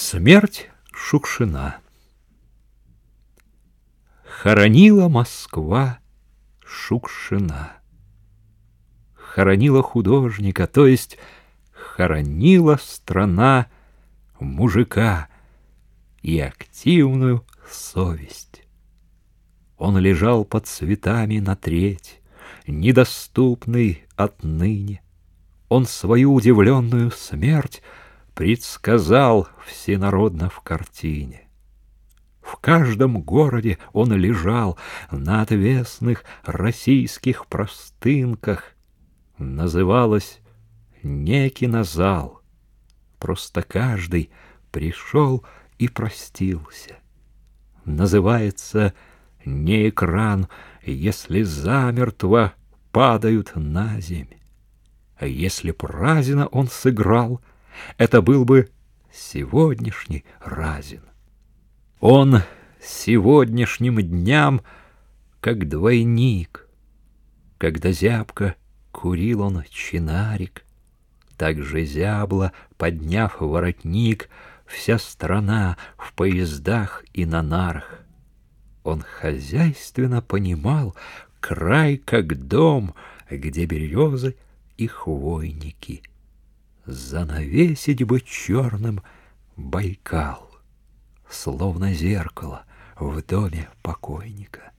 Смерть Шукшина Хоронила Москва Шукшина. Хоронила художника, то есть хоронила страна мужика и активную совесть. Он лежал под цветами на треть, недоступный отныне. Он свою удивленную смерть предсказал всенародно в картине. В каждом городе он лежал на отвесных российских простынках. Называлось не кинозал, просто каждый пришел и простился. Называется не экран, если замертво падают на земь. Если праздно он сыграл, это был бы сегодняшний разин. Он сегодняшним дням, как двойник, когда зябко курил он чинарик, так же зябло, подняв воротник, вся страна в поездах и на нарах. Он хозяйственно понимал край как дом, где березы и хвойники. Занавесить бы черным Байкал словно зеркало в доме покойника.